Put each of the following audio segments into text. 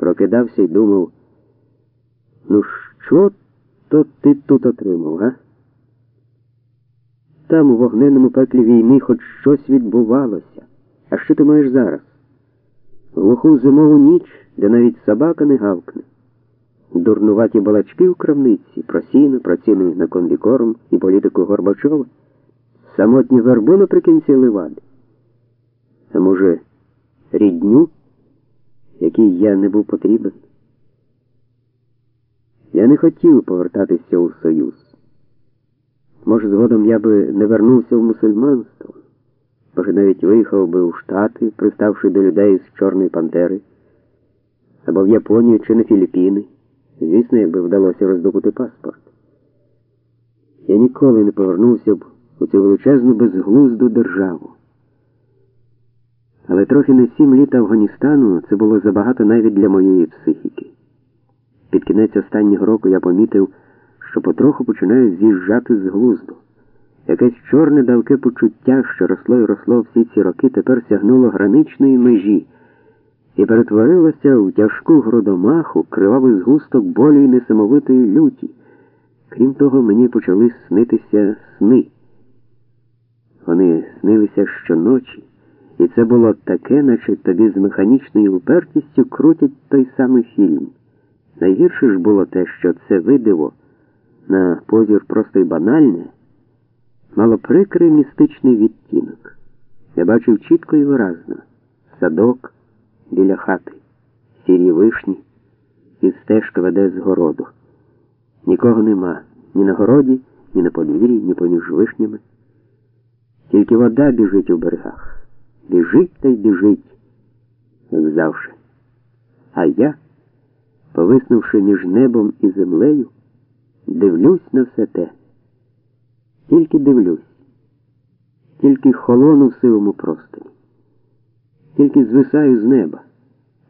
прокидався і думав, ну що то ти тут отримав, га? Там, у вогненому пеклі війни, хоч щось відбувалося. А що ти маєш зараз? Глуху зимову ніч, де навіть собака не гавкне. Дурнуваті балачки в крамниці, про сіно, про на конвікорм і політику Горбачова, самотні вербу наприкінці ливади. А може, рідню, якій я не був потрібен? Я не хотів повертатися у Союз. Може, згодом я би не вернувся в мусульманство, може, навіть виїхав би у Штати, приставши до людей з Чорної Пантери, або в Японію чи на Філіппіни, звісно, якби вдалося роздобути паспорт. Я ніколи не повернувся б у цю величезну безглузду державу. Але трохи не сім літ Афганістану це було забагато навіть для моєї психіки. Під кінець останнього року я помітив, що потроху починаю з'їжджати з глузду. Якесь чорне давке почуття, що росло і росло всі ці роки, тепер сягнуло граничної межі і перетворилося в тяжку грудомаху, кривавий згусток болю і несамовитої люті. Крім того, мені почали снитися сни. Вони снилися щоночі, і це було таке, наче тобі з механічною упертістю крутять той самий фільм. Найгірше ж було те, що це видиво, на позір просто й банальне, мало прикрий містичний відтінок. Я бачив чітко і виразно садок біля хати, сірі вишні, і стежка веде з городу. Нікого нема ні на городі, ні на подвір'ї, ні поміж вишнями. Тільки вода біжить у берегах. Біжить та й біжить, як завжди. А я повиснувши між небом і землею, дивлюсь на все те. Тільки дивлюсь, тільки холону в сивому просторі, тільки звисаю з неба.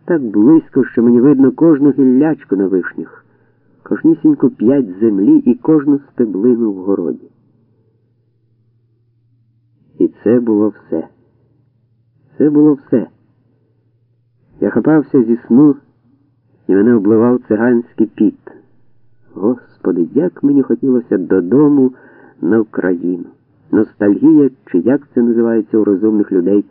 Так близько, що мені видно кожну гіллячку на вишнях, кожнісінько п'ять землі і кожну стеблину в городі. І це було все. Це було все. Я хапався зі сну і мене обливав циганський піт. Господи, як мені хотілося додому на Україну. Ностальгія, чи як це називається у розумних людей.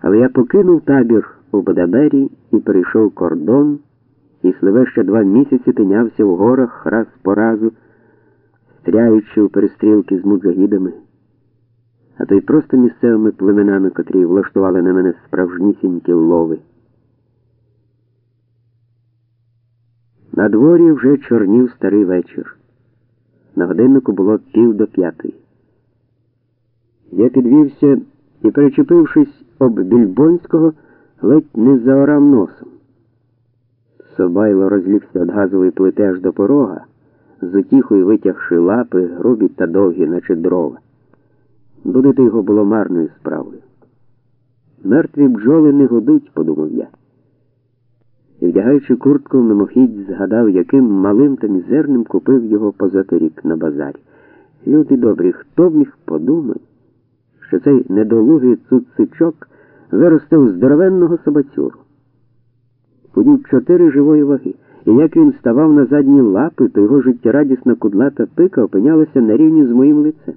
Але я покинув табір у Бадабері і перейшов кордон, і сливе ще два місяці тинявся в горах раз по разу, стряючи у перестрілки з муджагідами, а то й просто місцевими племенами, котрі влаштували на мене справжнісінькі лови. На дворі вже чорнів старий вечір. На годиннику було пів до п'ятої. Я підвівся і, перечепившись об більбонського, ледь не заорав носом. Собайло розлігся від газової плити аж до порога, з утіхою витягши лапи, грубі та довгі, наче дрова. Будити його було марною справою. Мертві бджоли не годуть, подумав я і, вдягаючи куртку, мимохідь згадав, яким малим та мізерним купив його позаторік на базарі. Люди добрі, хто б міг подумати, що цей недолугий цуцичок виростив здоровенного собацюру. Подів чотири живої ваги, і як він ставав на задні лапи, то його життєрадісна кудлата пика опинялася на рівні з моїм лицем.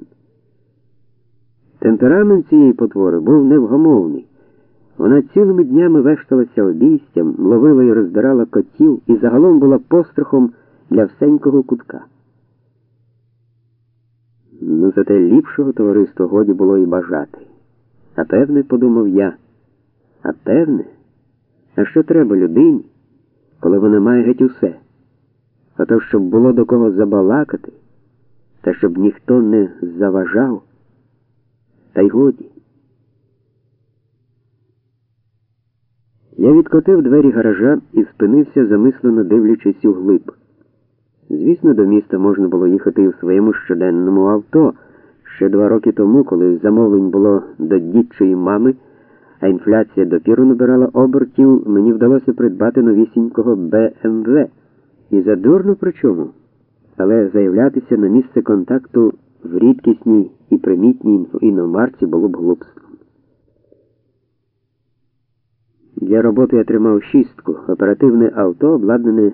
Темперамент цієї потвори був невгомовний. Вона цілими днями вешталася обійстям, ловила і розбирала котів і загалом була пострахом для всенького кутка. Ну, зате ліпшого товариства годі було і бажати. А певне, подумав я, а певне, а що треба людині, коли вона має геть усе? А то, щоб було до кого забалакати, та щоб ніхто не заважав, та й годі. Я відкотив двері гаража і спинився, замислено дивлячись у глиб. Звісно, до міста можна було їхати і в своєму щоденному авто. Ще два роки тому, коли замовлень було до дідчої мами, а інфляція допіру набирала обертів, мені вдалося придбати новісінького БМВ. І задурно причому. Але заявлятися на місце контакту в рідкісній і примітній іномарці було б глупством. Для роботи я тримав шістку, оперативне авто, обладнане